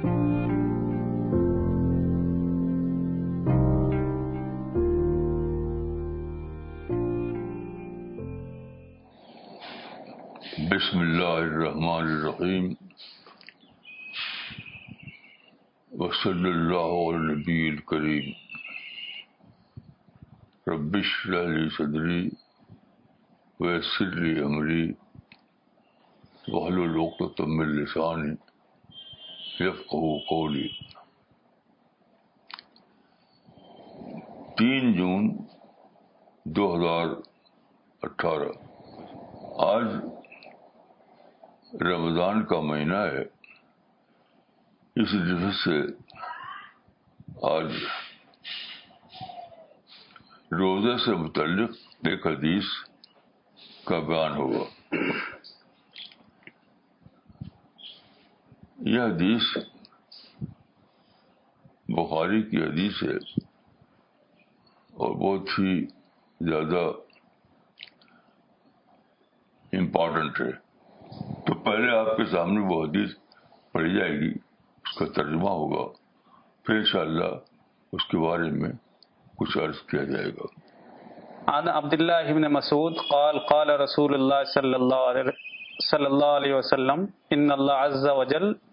بسم اللہ الرحمن الرحیم وصلی اللہ نبی الکریم ربش علی صدری ویسر لی عمری وحل الوقت تم لسانی یفقہ قولی۔ تین جون دو ہزار اٹھارہ۔ آج رمضان کا مہینہ ہے۔ اس وجہ سے آج روزے سے متعلق ایک حدیث کا بیان ہوگا۔ یہ حدیث بخاری کی حدیث ہے اور بہت ہی زیادہ امپورٹنٹ ہے۔ تو پہلے آپ کے سامنے وہ حدیث پڑھی جائے گی، اس کا ترجمہ ہوگا، پھر انشاءاللہ اس کے بارے میں کچھ عرض کیا جائے گا۔ عن عبد الله بن مسعود قال قال رسول الله صلى الله عليه صلى الله عليه وسلم، ان الله عز وجل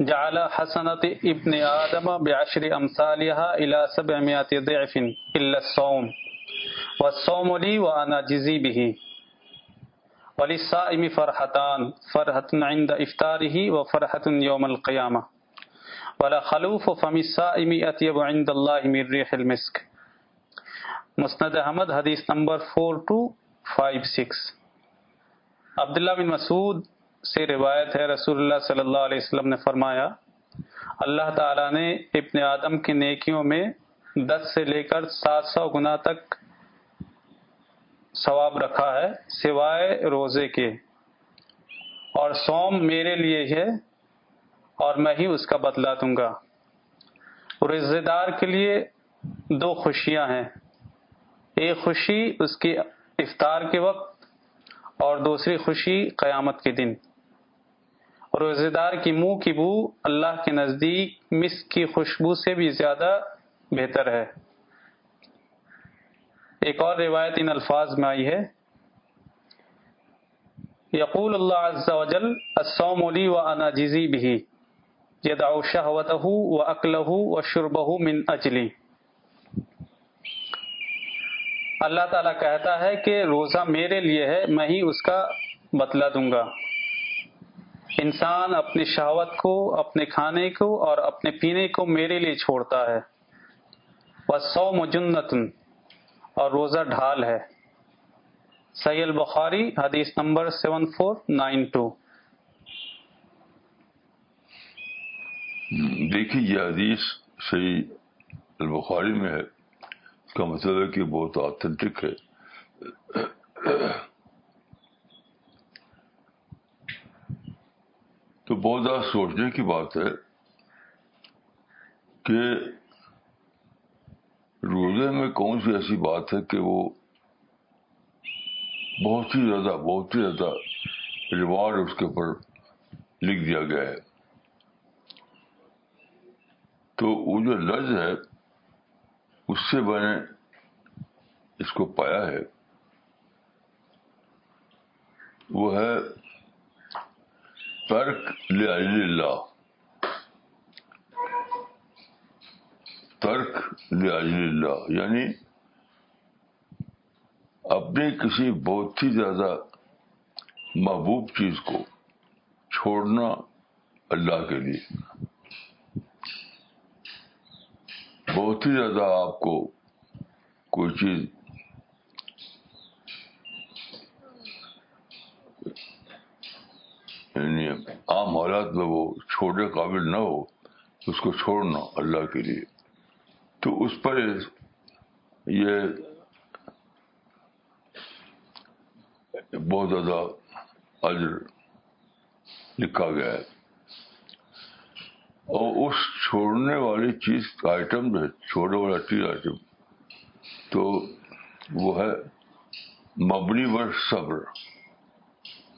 جعل حسنة ابن آدم بعشر أمثالها إلى سبعمائة ضعف إلا الصوم. والصوم لي وأنا جزي به. وللصائم فرحتان، فرحة عند إفطاره وفرحة يوم القيامة. ولا خلوف فم الصائم أطيب عند الله من ريح المسك. مسند احمد حدیث نمبر 4256 عبداللہ بن مسعود سے روایت ہے، رسول اللہ صلی اللہ علیہ وسلم نے فرمایا، اللہ تعالیٰ نے ابن آدم کی نیکیوں میں دس سے لے کر سات سو گنا تک ثواب رکھا ہے، سوائے روزے کے۔ اور سوم میرے لیے ہے اور میں ہی اس کا بدلا دوں گا۔ رزے دار کے لیے دو خوشیاں ہیں۔ ایک خوشی اس کی افطار کے وقت اور دوسری خوشی قیامت کے دن۔ روزے دار کی منہ کی بو اللہ کے نزدیک مس کی خوشبو سے بھی زیادہ بہتر ہے۔ ایک اور روایت ان الفاظ میں آئی ہے۔ یقول اللہ عز و جل السوم لی و انا جزی بھی یدعو شہوتہ و اکلہ و شربہ من اجلی۔ اللہ تعالیٰ کہتا ہے کہ روزہ میرے لیے ہے، میں ہی اس کا بدلہ دوں گا۔ انسان اپنی شہوت کو، اپنے کھانے کو اور اپنے پینے کو میرے لیے چھوڑتا ہے۔ وہ سو مجنتن اور روزہ ڈھال ہے۔ سی البخاری حدیث نمبر سیون فور نائن ٹو۔ دیکھیے، یہ حدیث صحیح البخاری میں ہے۔ اس کا مطلب ہے کہ بہت آتھینٹک ہے۔ بہت زیادہ سوچنے کی بات ہے کہ روزے میں کون سی ایسی بات ہے کہ وہ بہت ہی زیادہ بہت ہی زیادہ ریوارڈ اس کے اوپر لکھ دیا گیا ہے۔ تو وہ جو لفظ ہے، اس سے میں نے اس کو پایا ہے۔ وہ ہے ترک اللہ۔ ترک اللہ۔ یعنی اپنی کسی بہت ہی زیادہ محبوب چیز کو چھوڑنا اللہ کے لیے۔ بہت ہی زیادہ آپ کو کوئی چیز یعنی عام حالات میں وہ چھوڑنے قابل نہ ہو، اس کو چھوڑنا اللہ کے لیے۔ تو اس پر یہ بہت زیادہ اجر لکھا گیا ہے۔ اور اس چھوڑنے والی چیز کا آئٹم جو ہے، چھوڑنے والا چیز آئٹم تو وہ ہے مبنی ور صبر۔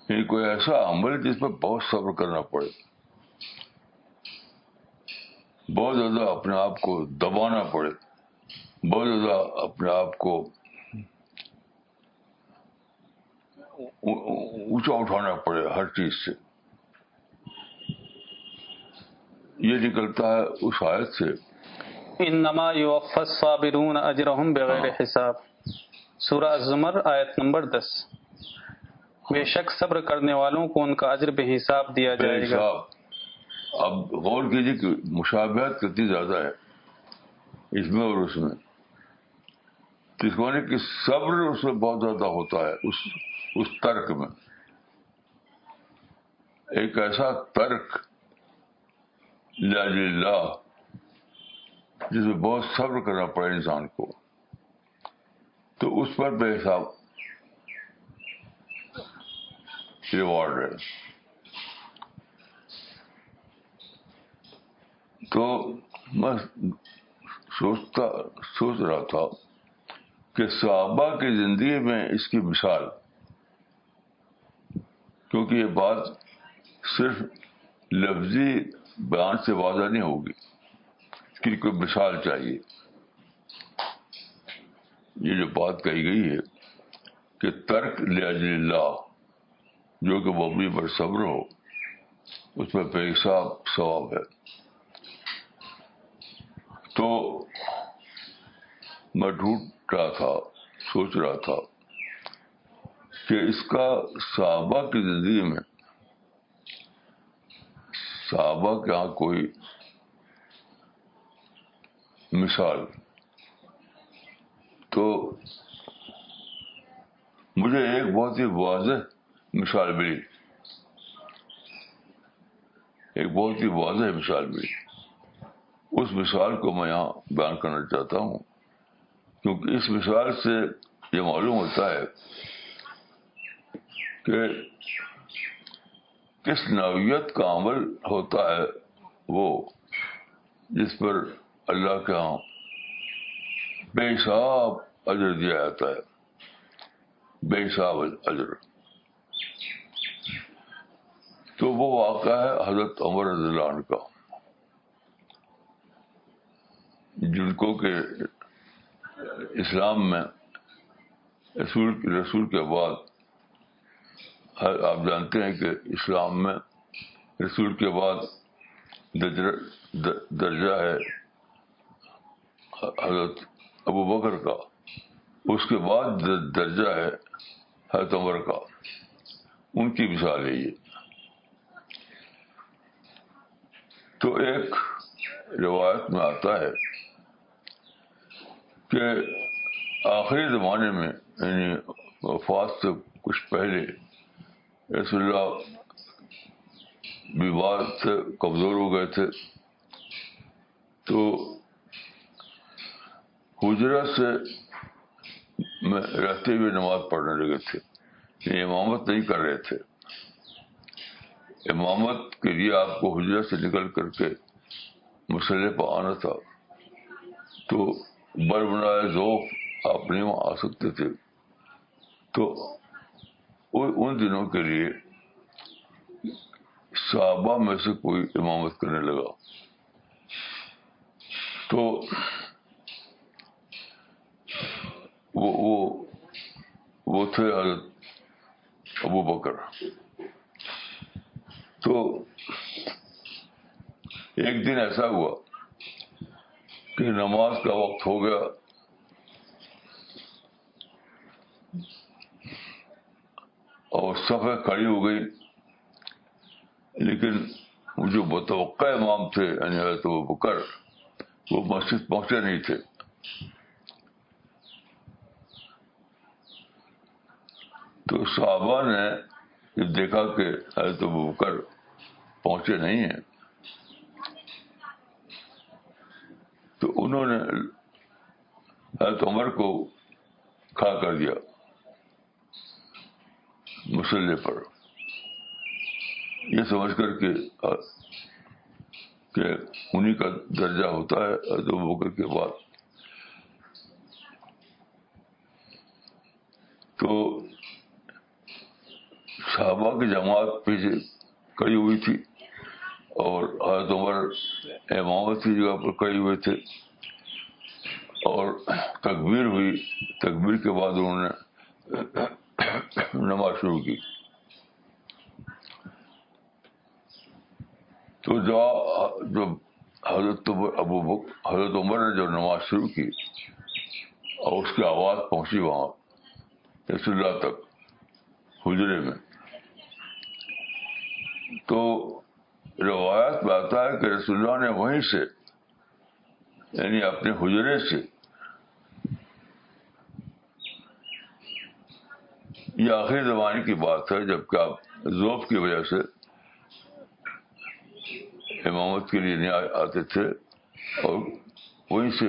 یعنی کوئی ایسا عمل جس پر بہت صبر کرنا پڑے بہت زیادہ اپنے آپ کو دبانا پڑے بہت زیادہ اپنے آپ کو اونچا اٹھانا پڑے ہر چیز سے یہ نکلتا ہے اس آیت سے انما یوفى الصابرون اجرهم بغیر حساب سورہ الزمر آیت نمبر دس بے شک صبر کرنے والوں کو ان کا اجر بے حساب دیا جائے گا۔ حساب۔ اب غور کیجیے کہ مشابہت کتنی زیادہ ہے اس میں اور اس میں۔ اس کو کہ صبر اس میں بہت زیادہ ہوتا ہے اس اس ترک میں۔ ایک ایسا ترک لاج اللہ جس میں بہت صبر کرنا پڑے انسان کو تو اس پر بے حساب۔ ریوارڈ ہے تو میں سوچتا سوچ رہا تھا کہ صحابہ کی زندگی میں اس کی مثال، کیونکہ یہ بات صرف لفظی بیان سے واضح نہیں ہوگی، اس کی کوئی مثال چاہیے۔ یہ جو بات کہی گئی ہے کہ ترک لج اللہ جو کہ مبنی پر صبر ہو، اس میں بے حساب ثواب ہے۔ تو میں ڈھونڈ رہا تھا، سوچ رہا تھا کہ اس کا صحابہ کی زندگی میں، صحابہ کے یہاں کوئی مثال۔ تو مجھے ایک بہت ہی واضح مثال ملی۔ ایک بہت ہی واضح مثال ملی۔ اس مثال کو میں یہاں بیان کرنا چاہتا ہوں۔ کیونکہ اس مثال سے یہ معلوم ہوتا ہے کہ کس نوعیت کا عمل ہوتا ہے وہ جس پر اللہ کے ہاں بے حساب اجر دیا جاتا ہے۔ بے حساب اجر۔ تو وہ واقعہ ہے حضرت عمر رضی اللہ عنہ کا، جن کو کہ اسلام میں رسول رسول کے بعد آپ جانتے ہیں کہ اسلام میں رسول کے بعد درجہ ہے حضرت ابو بکر کا، اس کے بعد درجہ ہے حضرت عمر کا۔ ان کی مثال ہے یہ۔ تو ایک روایت میں آتا ہے کہ آخری زمانے میں یعنی وفات سے کچھ پہلے، رسول اللہ بیمار سے کمزور ہو گئے تھے۔ تو حجرت سے میں رہتے ہوئے نماز پڑھنے لگے تھے۔ یعنی امامت نہیں کر رہے تھے۔ امامت کے لیے آپ کو حجرت سے نکل کر کے مسئلے پہ آنا تھا، تو بر بنائے ذوق آپ نہیں وہاں آ سکتے تھے۔ تو ان دنوں کے لیے صحابہ میں سے کوئی امامت کرنے لگا۔ تو وہ وہ وہ تھے حضرت ابو بکر۔ تو ایک دن ایسا ہوا کہ نماز کا وقت ہو گیا۔ اور صفحہ کھڑی ہو گئی۔ لیکن جو متوقع امام تھے یعنی حضرت ابو بکر، وہ مسجد پہنچے نہیں تھے۔ تو صحابہ نے جب دیکھا کہ حضرت ابو بکر پہنچے نہیں ہیں۔ تو انہوں نے حضرت عمر کو کھڑا کر دیا مسلح پر۔ یہ سمجھ کر کے، کہ انہیں کا درجہ ہوتا ہے، حضرت بکر کے بعد۔ تو صحابہ کی جماعت پیچھے کڑی ہوئی تھی۔ اور حضرت عمر امامت کی جگہ پر کھڑے ہوئے تھے۔ اور تکبیر ہوئی تکبیر کے بعد انہوں نے نماز شروع کی۔ تو جب حضرت ابو بک، حضرت عمر نے جو نماز شروع کی اور اس کی آواز پہنچی وہاں، رسول اللہ تک، حجرے میں۔ تو روایت میں آتا ہے کہ رسول اللہ نے وہیں سے یعنی اپنے حجرے سے یہ آخری زمانے کی بات ہے جبکہ آپ ذوف کی وجہ سے امامت کے لیے نہیں آتے تھے اور وہیں سے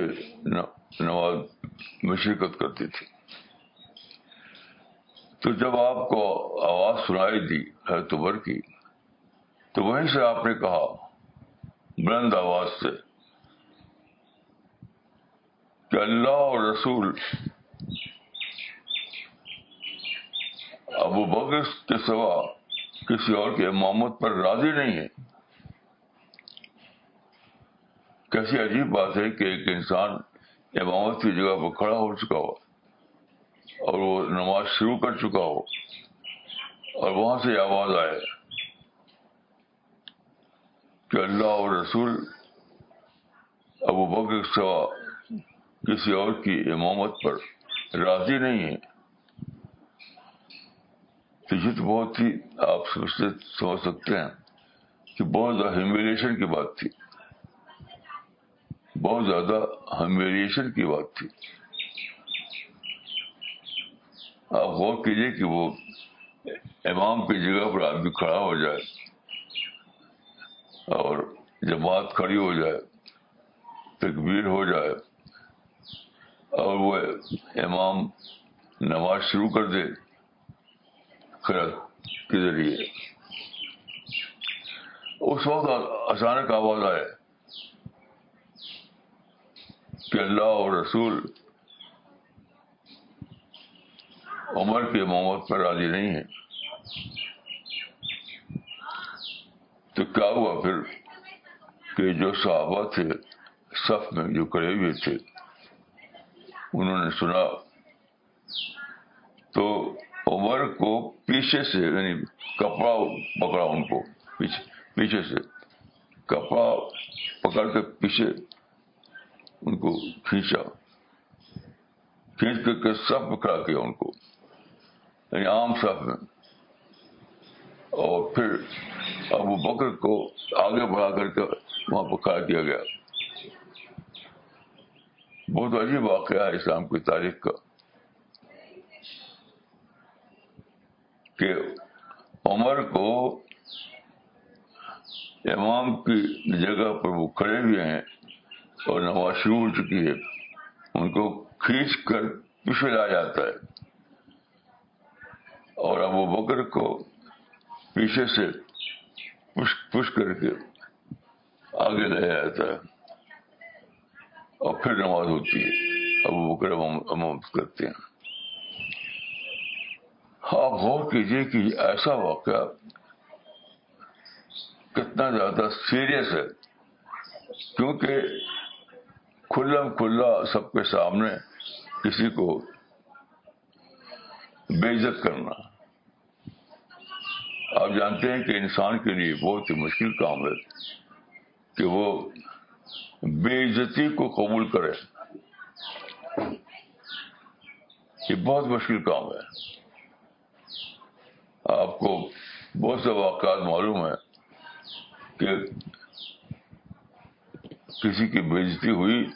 نماز میں شرکت کرتی تھی۔ تو جب آپ کو آواز سنائی دی حضرت عمر کی تو وہیں سے آپ نے کہا، بلند آواز سے، کہ اللہ اور رسول ابو بکر کے سوا کسی اور کے امامت پر راضی نہیں ہے کیسی عجیب بات ہے کہ ایک انسان امامت کی جگہ پر کھڑا ہو چکا ہو اور وہ نماز شروع کر چکا ہو اور وہاں سے آواز آئے۔ کہ اللہ اور رسول ابو بکر سوا کسی اور کی امامت پر راضی نہیں ہے تو یہ تو بہت ہی آپ سمجھتے سمجھ سکتے ہیں کہ بہت زیادہ ہیوملیشن کی بات تھی۔ بہت زیادہ ہیوملیشن کی بات تھی۔ آپ غور کیجیے کہ وہ امام کی جگہ پر آدمی کھڑا ہو جائے۔ اور جماعت کھڑی ہو جائے، تکبیر ہو جائے، اور وہ امام نماز شروع کر دے خیر کے ذریعے۔ اس وقت اچانک آواز آئے کہ اللہ اور رسول عمر کے امامت پر راضی نہیں ہے کیا ہوا پھر کہ جو صحابہ تھے، صف میں جو کڑے ہوئے تھے، انہوں نے سنا۔ تو عمر کو پیچھے سے یعنی کپڑا پکڑا ان کو، پیچھے پیچھے سے۔ کپڑا پکڑ کے پیچھے ان کو کھینچا۔ کھینچ کر کے سب پکڑا کیا ان کو۔ یعنی عام سب میں۔ اور پھر ابو بکر کو آگے بڑھا کر کے وہاں پہ کھڑا کیا گیا۔ بہت عجیب واقعہ ہے اسلام کی تاریخ کا کہ عمر کو امام کی جگہ پر وہ کھڑے ہوئے ہیں اور نماز شروع ہو چکی ہے۔ ان کو کھینچ کر پیچھے لایا جاتا ہے۔ اور ابو بکر کو پیچھے سے پش کر کے آگے لایا جاتا ہے اور پھر نماز ہوتی ہے۔ ابو بکر امام کرتے ہیں۔ آپ غور کیجیے کہ ایسا واقعہ کتنا زیادہ سیریس ہے۔ کیونکہ کھلا کھلا سب کے سامنے کسی کو بے عزت کرنا۔ آپ جانتے ہیں کہ انسان کے لیے بہت ہی مشکل کام ہے کہ وہ بے عزتی کو قبول کرے۔ یہ بہت مشکل کام ہے۔ آپ کو بہت سے واقعات معلوم ہے کہ کسی کی بےزتی ہوئی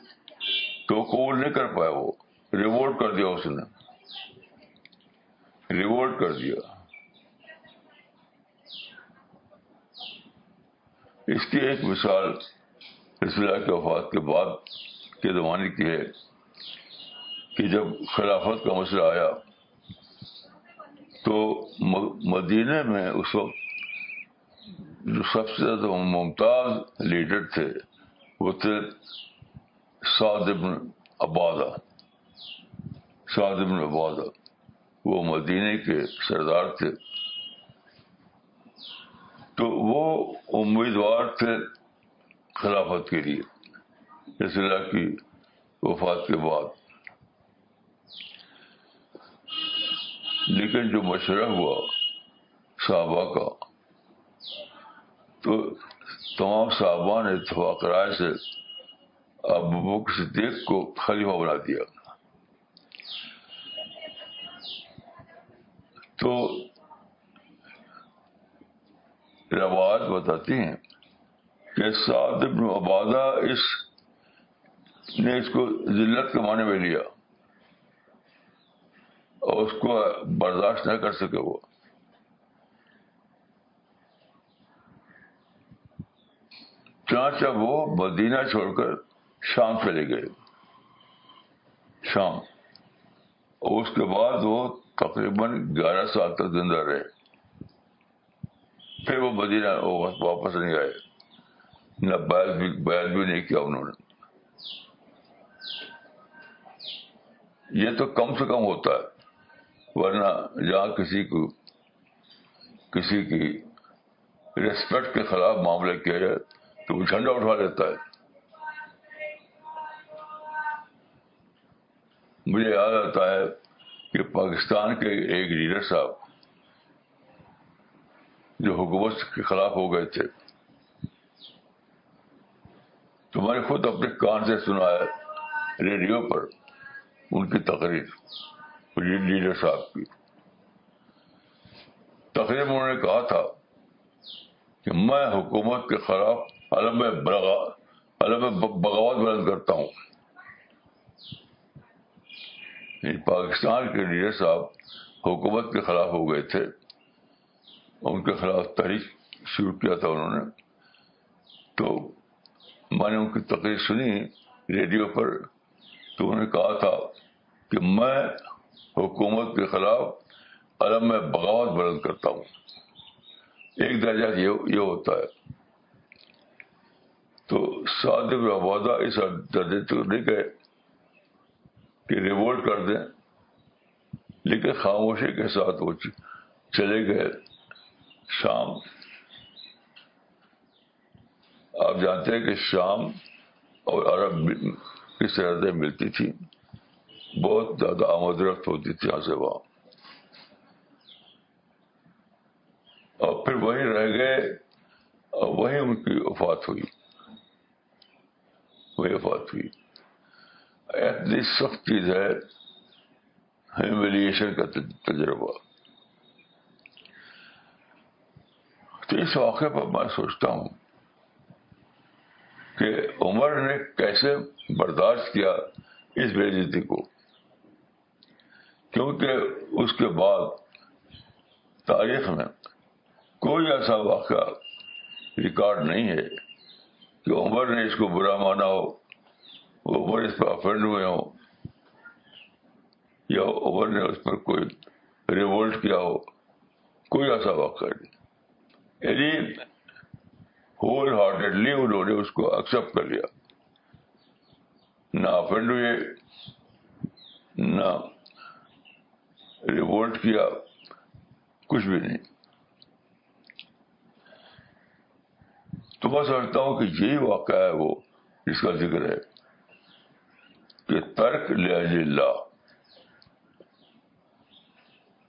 تو قبول نہیں کر پایا، وہ ریوولٹ کر دیا اس نے۔ ریوولٹ کر دیا۔ اس کی ایک مثال اسلح کے وفات کے بعد کے زمانے کی ہے کہ جب خلافت کا مسئلہ آیا تو مدینہ میں اس وقت جو سب سے زیادہ ممتاز لیڈر تھے وہ تھے سعد ابن عبادہ۔ سعد ابن عبادہ وہ مدینہ کے سردار تھے۔ تو وہ امیدوار تھے خلافت کے لیے اس اللہ کی وفات کے بعد۔ لیکن جو مشورہ ہوا صحابہ کا، تو تمام صحابہ نے اتفاق رائے سے ابو صدیق کو خلیفہ بنا دیا۔ تو روایت بتاتی ہیں کہ سعد ابن عبادہ اس نے اس کو ذلت کے معنی میں لیا اور اس کو برداشت نہ کر سکے وہ۔ چانچہ وہ مدینہ چھوڑ کر شام چلے گئے۔ شام۔ اور اس کے بعد وہ تقریباً گیارہ سال تک زندہ رہے۔ پھر وہ مدینہ واپس نہیں آئے۔ نہ بیل بھی بیل بھی نہیں کیا انہوں نے۔ یہ تو کم سے کم ہوتا ہے۔ ورنہ جہاں کسی کو کسی کی ریسپیکٹ کے خلاف معاملہ کیا جائے تو وہ جھنڈا اٹھا لیتا ہے۔ مجھے یاد آتا ہے کہ پاکستان کے ایک لیڈر صاحب جو حکومت کے خلاف ہو گئے تھے۔ تو میں نے خود اپنے کان سے سنا ہے ریڈیو پر ان کی تقریر لیڈر صاحب کی۔ تقریر میں انہوں نے کہا تھا کہ میں حکومت کے خلاف علم علم بغاوت بلند کرتا ہوں۔ یعنی پاکستان کے لیڈر صاحب حکومت کے خلاف ہو گئے تھے۔ ان کے خلاف تحریک شروع کیا تھا انہوں نے۔ تو میں نے ان کی تقریر سنی ریڈیو پر تو انہوں نے کہا تھا کہ میں حکومت کے خلاف علم میں بغاوت بلند کرتا ہوں۔ ایک درجہ یہ ہوتا ہے۔ تو سعد آبادہ اس درجے تو نہیں گئے کہ ریوولٹ کر دیں، لیکن خاموشی کے ساتھ وہ چلے گئے۔ شام۔ آپ جانتے ہیں کہ شام اور عرب کی سرحدیں ملتی تھی؟ بہت زیادہ آمد رفت ہوتی تھی یہاں سے وہاں۔ اور پھر وہیں رہ گئے اور وہیں ان کی وفات ہوئی۔ وہی وفات ہوئی۔ اتنی سخت چیز ہے۔ ہیوملیشن کا تجربہ۔ تو اس واقعے پر میں سوچتا ہوں کہ عمر نے کیسے برداشت کیا اس بےزتی کو۔ کیونکہ اس کے بعد تاریخ میں کوئی ایسا واقعہ ریکارڈ نہیں ہے کہ عمر نے اس کو برا مانا ہو، عمر اس پر افینڈ ہوئے ہوں، یا عمر نے اس پر کوئی ریوولٹ کیا ہو، کوئی ایسا واقعہ نہیں۔ یعنی ہول ہارٹیڈلی انہوں نے اس کو ایکسپٹ کر لیا۔ نہ افینڈ ہوئے، نہ ریوولٹ کیا، کچھ بھی نہیں۔ تو میں سمجھتا ہوں کہ یہی واقعہ ہے وہ، جس کا ذکر ہے کہ ترک اللہ۔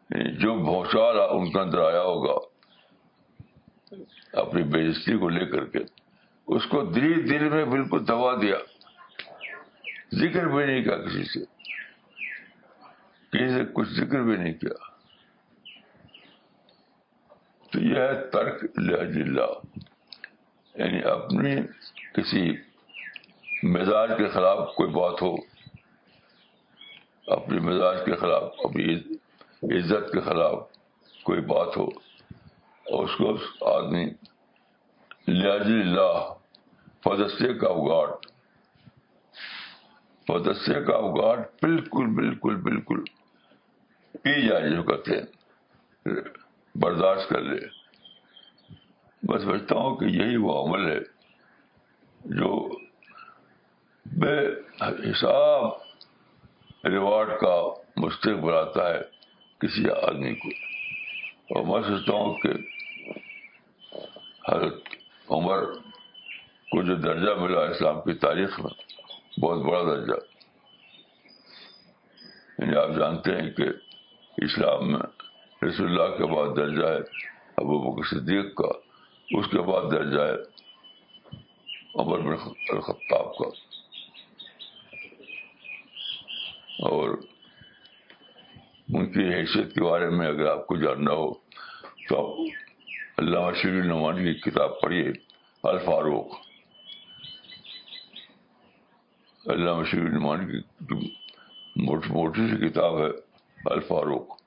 یعنی جو بھوچال ان کے اندر آیا ہوگا اپنی بےزتی کو لے کر کے اس کو دل دل میں بالکل دبا دیا۔ ذکر بھی نہیں کیا کسی سے۔ کسی سے کچھ ذکر بھی نہیں کیا۔ تو یہ ہے ترک اللہ۔ یعنی اپنی کسی مزاج کے خلاف کوئی بات ہو، اپنی مزاج کے خلاف، اپنی عزت کے خلاف کوئی بات ہو۔ اور اس کو آدمی لیاجی اللہ فدسے کا اگاٹ فدسے کا اگاٹ بالکل بالکل بالکل۔ پی جائے جو کہتے ہیں، برداشت کر لے۔ بس سمجھتا ہوں کہ یہی وہ عمل ہے جو بے حساب ریوارڈ کا مستق بناتا ہے کسی آدمی کو۔ اور میں سوچتا ہوں کہ حضرت عمر کو جو درجہ ملا اسلام کی تاریخ میں، بہت بڑا درجہ۔ یعنی آپ جانتے ہیں کہ اسلام میں رسول اللہ کے بعد درجہ ہے ابو بکر صدیق کا، اس کے بعد درجہ ہے عمر بن الخطاب کا۔ اور ان کی حیثیت کے بارے میں اگر آپ کو جاننا ہو تو آپ علامہ شیر نعمانی کی کتاب پڑھیے الفاروق۔ علامہ شیر نعمانی کی موٹی موٹی سی کتاب ہے، الفاروق۔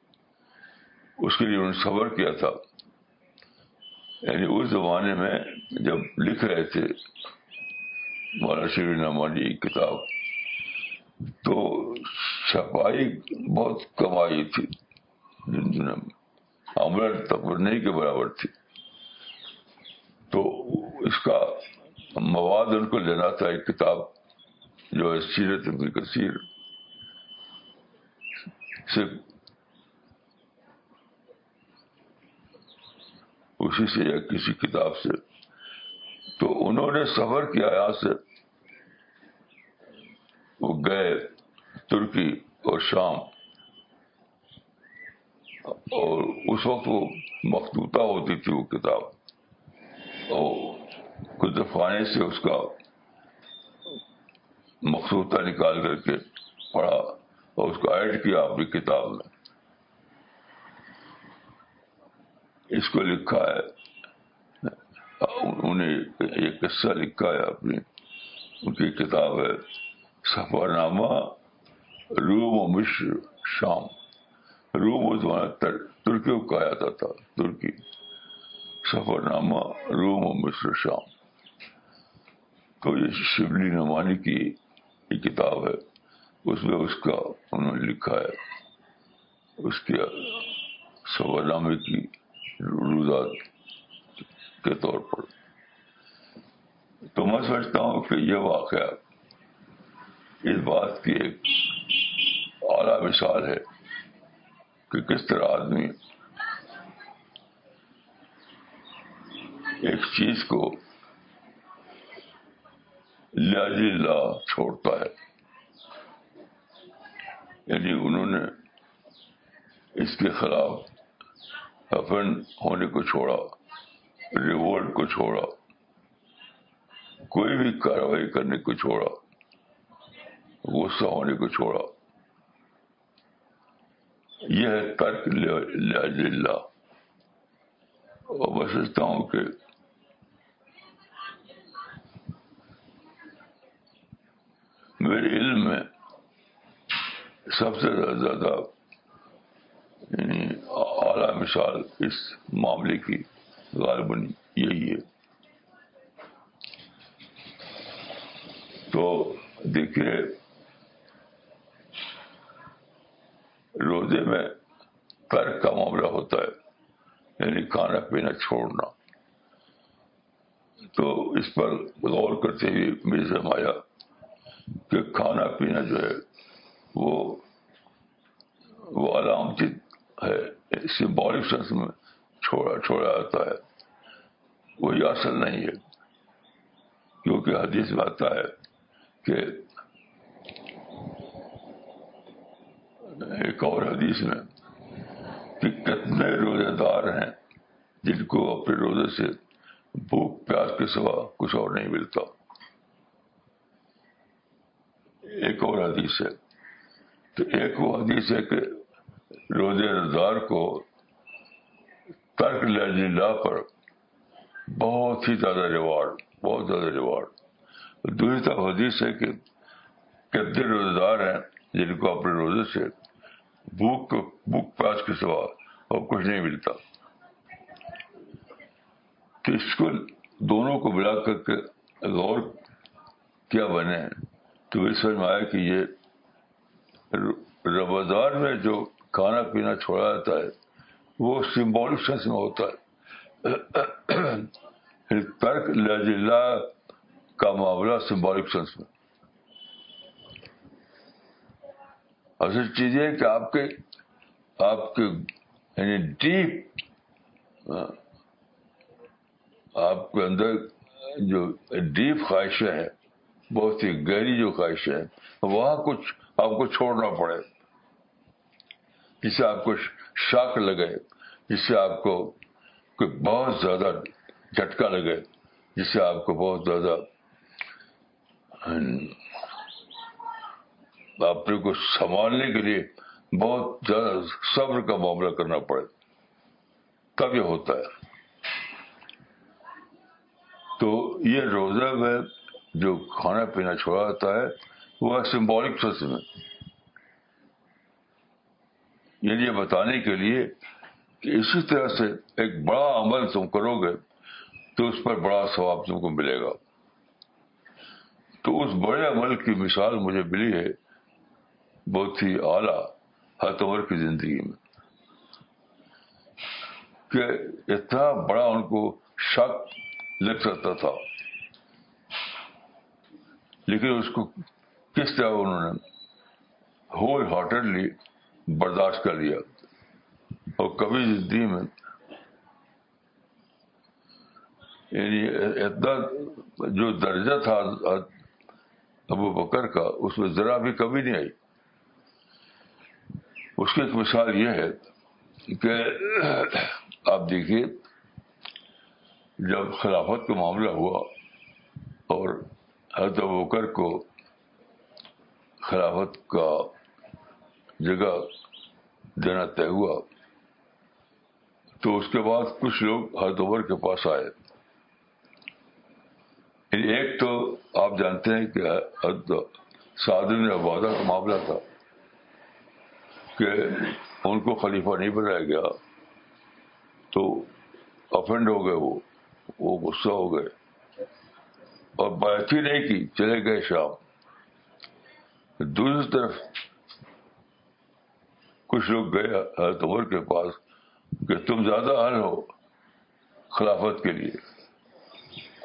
اس کے لیے انہوں نے صبر کیا تھا۔ یعنی اس زمانے میں جب لکھ رہے تھے مولانا شیر نعمانی کتاب، تو چھپائی بہت کم آئی تھی۔ دنیا میں تک نہیں کے برابر تھی۔ اس کا مواد ان کو لینا تھا، ایک کتاب جو ہے سیرت ابن کثیر صرف اسی سے یا کسی کتاب سے۔ تو انہوں نے سفر کیا یہاں سے۔ وہ گئے ترکی اور شام۔ اور اس وقت وہ مخطوطہ ہوتی تھی وہ کتاب۔ اور کتب خانے سے اس کا مخصوطہ نکال کر کے پڑھا اور اس کو ایڈ کیا اپنی کتاب میں۔ اس کو لکھا ہے۔ انہیں یہ قصہ لکھا ہے اپنی، ان کی کتاب ہے سفر نامہ روم و مصر شام۔ روم و زمانہ ترکی کو کہا تھا، ترکی۔ سفر نامہ روم و مصر شام۔ تو یہ شبلی نعمانی کی یہ کتاب ہے، اس میں اس کا انہوں نے لکھا ہے، اس کے سفر نامے کی روزات کے طور پر۔ تو میں سمجھتا ہوں کہ یہ واقعہ اس بات کی ایک اعلی مثال ہے کہ کس طرح آدمی ایک چیز کو لاجی لا چھوڑتا ہے۔ یعنی انہوں نے اس کے خلاف افن ہونے کو چھوڑا ریوولٹ کو چھوڑا، کوئی بھی کاروائی کرنے کو چھوڑا، غصہ ہونے کو چھوڑا۔ یہ ہے ترک لاج اللہ اور میں سمجھتا ہوں کہ میرے علم میں سب سے زیادہ یعنی اعلی مثال اس معاملے کی غالباً یہی ہے۔ تو دیکھیے، روزے میں ترک کا معاملہ ہوتا ہے یعنی کھانا پینا چھوڑنا۔ تو اس پر غور کرتے ہوئے میرے سے آیا کہ کھانا پینا جو ہے وہ وہ علامتی ہے سمبولک سینس میں چھوڑا چھوڑا جاتا ہے۔ وہ یہ اصل نہیں ہے۔ کیونکہ حدیث میں آتا ہے کہ ایک اور حدیث میں کہ کتنے روزے دار ہیں جن کو اپنے روزے سے بھوک، پیاس کے سوا کچھ اور نہیں ملتا۔ ایک اور حدیث ہے۔ تو ایک وہ حدیث ہے کہ روزے دار کو ترک لا پر بہت ہی زیادہ ریوارڈ، بہت زیادہ ریوارڈ۔ دوسری طرف حدیث ہے کہ کتنے روزے دار ہیں جن کو اپنے روزے سے بھوک بھوک پیاس کے سوا اور کچھ نہیں ملتا۔ تو اس کو دونوں کو ملا کر کے غور کیا بنے تو یہ سمجھ میں آیا کہ یہ رمضان میں جو کھانا پینا چھوڑا جاتا ہے، وہ سمبولک سینس میں ہوتا ہے۔ ترک لجلا کا معاملہ سمبولک سینس میں۔ اصل چیز یہ کہ آپ کے آپ کے یعنی ڈیپ آپ کے اندر جو ڈیپ خواہشیں ہیں بہت ہی گہری جو خواہشیں ہیں وہاں کچھ آپ کو چھوڑنا پڑے۔ جس سے آپ کو شاک لگے جس سے آپ کو کوئی بہت زیادہ جھٹکا لگے، جس سے آپ کو بہت زیادہ اپنے کو سنبھالنے کے لیے بہت زیادہ صبر کا معاملہ کرنا پڑے۔ تب یہ ہوتا ہے۔ تو یہ روزہ میں جو کھانا پینا چھوڑا جاتا ہے، وہ سمبولک سینس میں یعنی یہ بتانے کے لیے کہ اسی طرح سے ایک بڑا عمل تم کرو گے تو اس پر بڑا ثواب تم کو ملے گا۔ تو اس بڑے عمل کی مثال مجھے ملی ہے بہت ہی اعلی ہر عمر کی زندگی میں۔ کہ اتنا بڑا ان کو شک لگ سکتا تھا۔ لیکن اس کو کس طرح انہوں نے ہول ہارٹیڈلی برداشت کر لیا؟ اور کبھی زندگی میں یعنی اتنا جو درجہ تھا ابو بکر کا، اس میں ذرا بھی کمی نہیں آئی۔ اس کی ایک مثال یہ ہے کہ آپ دیکھیے، جب خلافت کا معاملہ ہوا اور حضرت بکر کو خلافت کا جگہ دینا طے ہوا، تو اس کے بعد کچھ لوگ حضرت عمر کے پاس آئے۔ یعنی ایک تو آپ جانتے ہیں کہ سعدن عبادہ کا معاملہ تھا کہ ان کو خلیفہ نہیں بنایا گیا، تو افینڈ ہو گئے وہ وہ غصہ ہو گئے۔ اور بات ہی نہیں کی، چلے گئے شام۔ دوسری طرف کچھ لوگ گئے حضرت عمر کے پاس کہ تم زیادہ حل ہو خلافت کے لیے۔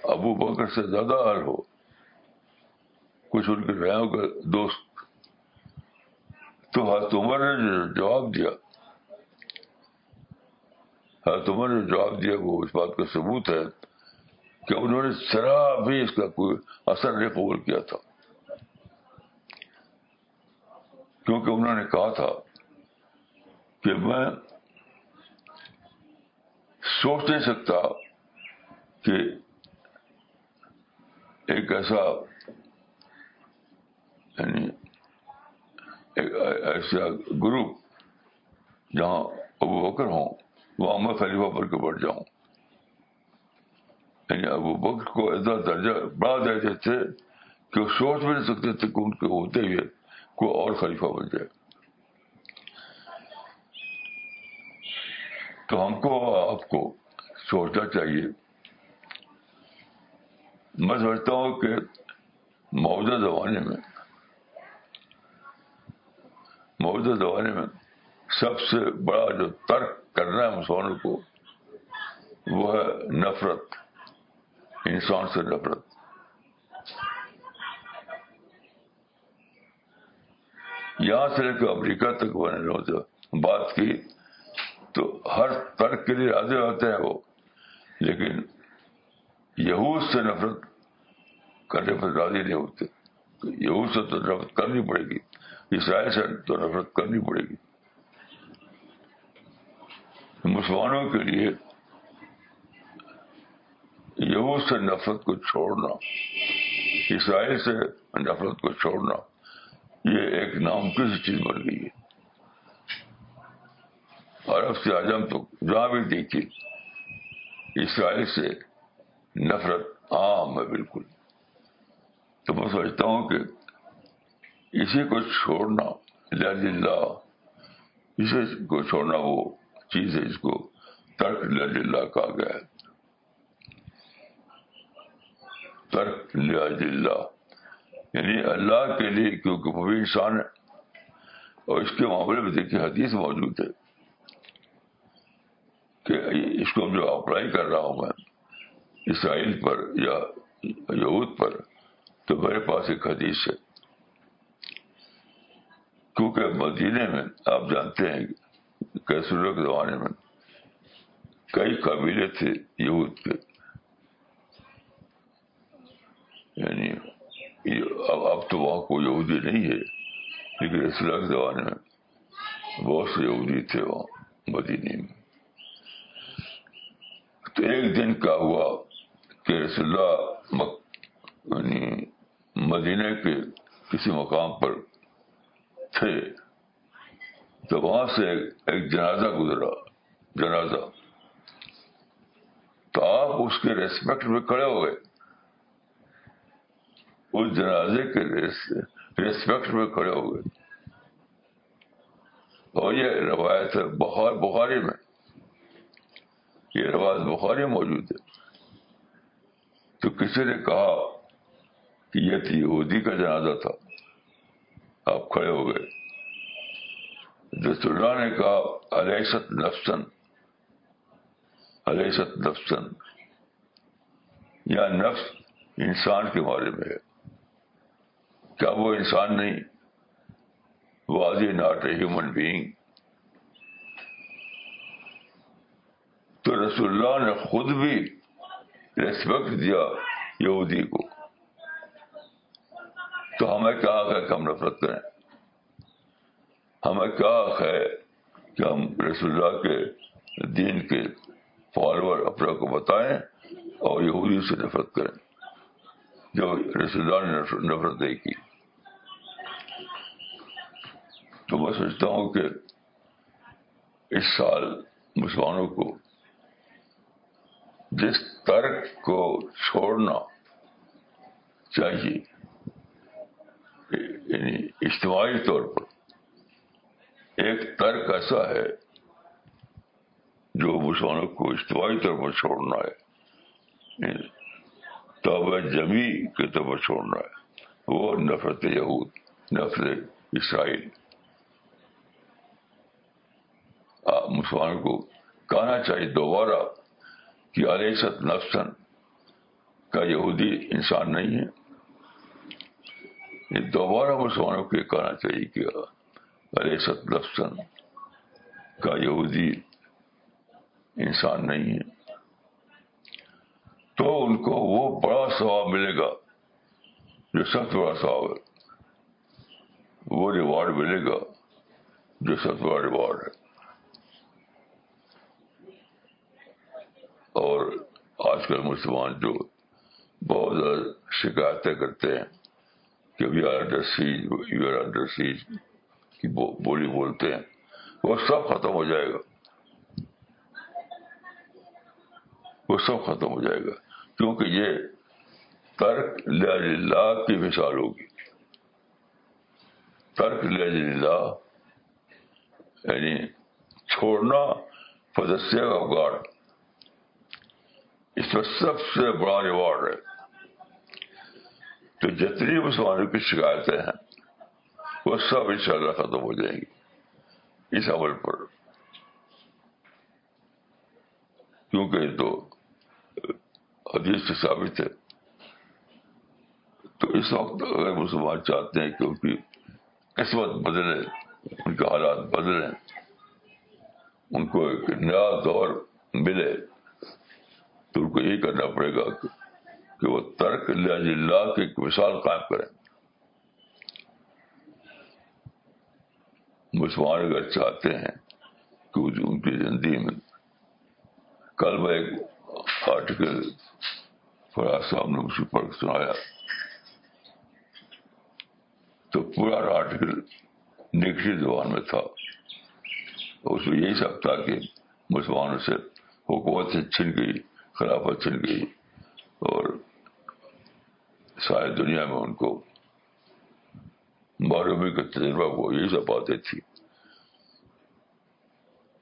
ابو بکر سے زیادہ حل ہو۔ کچھ ان کے ریاؤں کے دوست۔ تو حضرت عمر نے جو جواب دیا، حضرت عمر نے جواب دیا، وہ اس بات کا ثبوت ہے۔ کہ انہوں نے ذرا بھی اس کا کوئی اثر نہیں قبول کیا تھا۔ کیونکہ انہوں نے کہا تھا کہ میں سوچ نہیں سکتا کہ ایک ایسا یعنی ایسا گروپ جہاں ابو بکر ہوں وہاں میں خلیفہ پر کے بڑھ جاؤں۔ یعنی ابو بکر کو ایسا درجہ بڑا درجہ تھے کہ وہ سوچ بھی نہیں سکتے تھے کہ ان کے ہوتے ہوئے کوئی اور خلیفہ بن جائے۔ تو ہم کو آپ کو سوچنا چاہیے۔ میں سمجھتا ہوں کہ موجودہ زمانے میں، موجودہ زمانے میں سب سے بڑا جو ترک کرنا ہے مسلمانوں کو، وہ ہے نفرت۔ انسان سے نفرت۔ یہاں سے لے کے امریکہ تک میں نے بات کی، تو ہر ترک کے لیے راضی ہوتے ہیں وہ، لیکن یہود سے نفرت کرنے پر راضی نہیں ہوتے۔ یہود سے تو نفرت کرنی پڑے گی، اسرائیل سے تو نفرت کرنی پڑے گی۔ مسلمانوں کے لیے یہود سے نفرت کو چھوڑنا اسرائیل سے نفرت کو چھوڑنا، یہ ایک نام کسی چیز بن گئی ہے۔ عرب سے اعظم تو جہاں بھی دیکھی اسرائیل سے نفرت عام ہے بالکل۔ تو میں سمجھتا ہوں کہ اسی کو چھوڑنا اللہ، اسی کو چھوڑنا وہ چیز ہے جس کو ترک اللہ کہا گیا ہے۔ ترک اللہ۔ یعنی اللہ کے لیے، کیونکہ وہ بھی انسان ہے۔ اور اس کے معاملے میں دیکھیے، حدیث موجود ہے کہ اس کو جو اپلائی کر رہا ہوں میں، اسرائیل پر یا یہود پر، تو میرے پاس ایک حدیث ہے۔ کیونکہ مدینے میں آپ جانتے ہیں کیسروں کے زمانے میں کئی قبیلے تھے یہود کے۔ یعنی اب اب تو وہاں کوئی یہودی نہیں ہے، لیکن رسول کے زمانے میں بہت سے یہودی تھے وہاں مدینی میں۔ تو ایک دن کا ہوا کہ رسول اللہ یعنی مدینہ کے کسی مقام پر تھے۔ تو وہاں سے ایک جنازہ گزرا، جنازہ۔ تو آپ اس کے ریسپیکٹ میں کھڑے ہو گئے۔ اس جنازے کے ریسپیکٹ میں کھڑے ہو گئے۔ اور یہ روایت ہے بخار، بخاری میں۔ یہ روایت بخاری موجود ہے۔ تو کسی نے کہا کہ یہ تو یہودی کا جنازہ تھا۔ آپ کھڑے ہو گئے۔ رسول اللہ نے کہا علیست نفسن علیست نفسن۔ یا نفس انسان کے بارے میں ہے۔ کیا وہ انسان نہیں واض ناٹ اے ہیومن بینگ تو رسول اللہ نے خود بھی ریسپیکٹ دیا یہودی کو۔ تو ہمیں کیا ہے کہ ہم نفرت کریں؟ ہمیں کیا حق ہے کہ ہم رسول اللہ کے دین کے فالوور اپنے کو بتائیں اور یہودی سے نفرت کریں؟ جو رسول اللہ نے نفرت نہیں کی۔ تو میں سوچتا ہوں کہ اس سال مسلمانوں کو جس ترک کو چھوڑنا چاہیے یعنی اجتماعی طور پر، ایک ترک ایسا ہے جو مسلمانوں کو اجتماعی طور پر چھوڑنا ہے یعنی توبہ جمی کے طور پر چھوڑنا ہے، وہ نفرت یہود، نفرت اسرائیل مسلمانوں کو کہنا چاہیے دوبارہ کہ علیست نفسن کا یہودی انسان نہیں ہے۔ یہ دوبارہ مسلمانوں کو یہ کہنا چاہیے کہ علیست نفسن کا یہودی انسان نہیں ہے۔ تو ان کو وہ بڑا ثواب ملے گا، جو سب سے بڑا ثواب ہے، وہ ریوارڈ ملے گا جو سب سے بڑا ریوارڈ ہے۔ اور آج کل مسلمان جو بہت زیادہ شکایتیں کرتے ہیں کہ we are under siege you are under siege کی بولی بولتے ہیں، وہ سب ختم ہو جائے گا۔ وہ سب ختم ہو جائے گا۔ کیونکہ یہ ترک اللہ کی مثال ہوگی۔ ترک اللہ یعنی چھوڑنا فدسیہ کا گارڈ اس میں سب سے بڑا ریوارڈ ہے۔ تو جتنی مسلمانوں کی شکایتیں ہیں، وہ سب ان شاء اللہ ختم ہو جائیں گی۔ اس عمل پر۔ کیونکہ تو حدیث سے ثابت ہے۔ تو اس وقت اگر مسلمان چاہتے ہیں کہ ان کی قسمت بدلے، ان کے حالات بدلیں، ان کو ایک نیا دور ملے تو ان کو یہی کرنا پڑے گا کہ وہ ترک اللہ کی ایک مثال قائم کریں۔ مسلمان اگر چاہتے ہیں کہ ان کی زندگی میں کل میں ایک آرٹیکل فراز صاحب نے مجھے پڑھ سنایا۔ تو پورا آرٹیکل نگری زبان میں تھا۔ اس میں یہی سب تھا کہ مسلمانوں سے حکومت سے چھن گئی۔ خلافت چھن گئی اور ساری دنیا میں ان کو معلومی کا تجربہ کو یہی سب باتیں تھی۔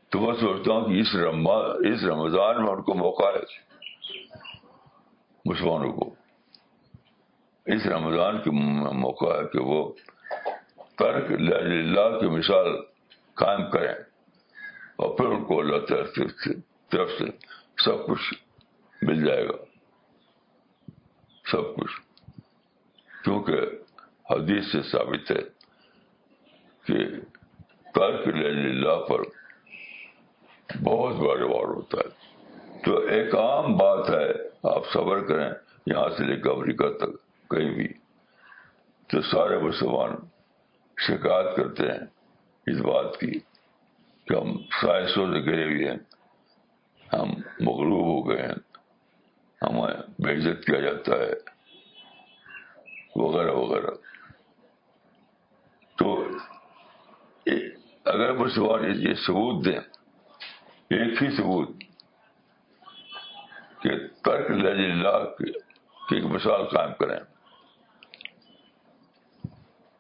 تو میں سوچتا ہوں کہ اس اس رمضان میں ان کو موقع ہے مسلمانوں کو۔ اس رمضان کے موقع ہے کہ وہ ترک اللہ کی مثال قائم کریں اور پھر ان کو اللہ طرف سے سب کچھ مل جائے گا۔ سب کچھ۔ کیونکہ حدیث سے ثابت ہے کہ ترک اللہ پر بہت بڑا ریوارڈ ہوتا ہے۔ تو ایک عام بات ہے، آپ صبر کریں، یہاں سے لے کے امریکہ تک، کہیں بھی۔ تو سارے مسلمان شکایت کرتے ہیں اس بات کی کہ ہم سائنسوں سے گرے ہوئے ہیں، ہم مغلوب ہو گئے ہیں۔ ہمیں بے عزت کیا جاتا ہے۔ وغیرہ وغیرہ۔ تو اگر مسلمان یہ ثبوت دیں، ایک ہی ثبوت کہ ترک لج اللہ کی ایک مثال قائم کریں۔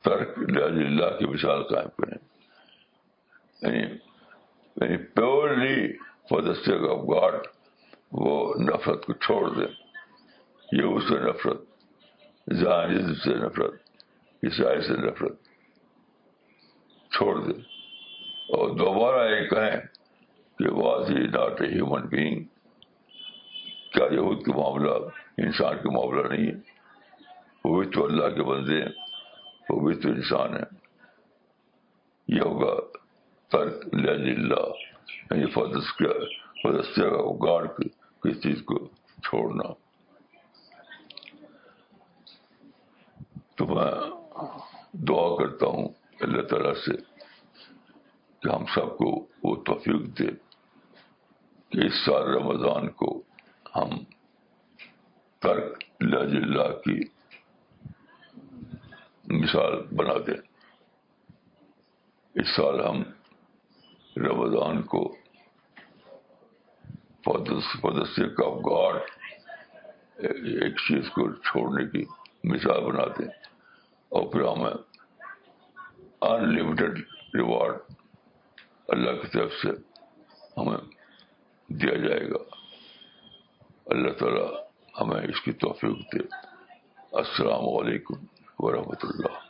ترک لج اللہ کی مثال قائم کریں۔ یعنی یعنی purely for the sake of God وہ نفرت کو چھوڑ دیں یہ اس سے نفرت ذہنی سے نفرت عیسائی سے نفرت چھوڑ دیں اور دوبارہ یہ کہیں کہ was he not a human being. کیا یہود کا معاملہ انسان کا معاملہ نہیں ہے؟ وہ بھی تو اللہ کے بندے ہیں، وہ بھی تو انسان ہے یہ ہوگا ترک لج اللہ یعنی فدس کا فدس گاڑ کس چیز کو چھوڑنا۔ تو میں دعا کرتا ہوں اللہ تعالی سے کہ ہم سب کو وہ توفیق دے کہ اس سال رمضان کو ہم ترک لج اللہ کی مثال بنا دیں۔ اس سال ہم رمضان کو پدسیہ کا گاڈ ایک چیز کو چھوڑنے کی مثال بنا دیں اور پھر ہمیں انلمیٹڈ ریوارڈ اللہ کی طرف سے ہمیں دیا جائے گا۔ اللہ تعالی ہمیں اس کی توفیق دے۔ السلام علیکم ورحمۃ اللہ۔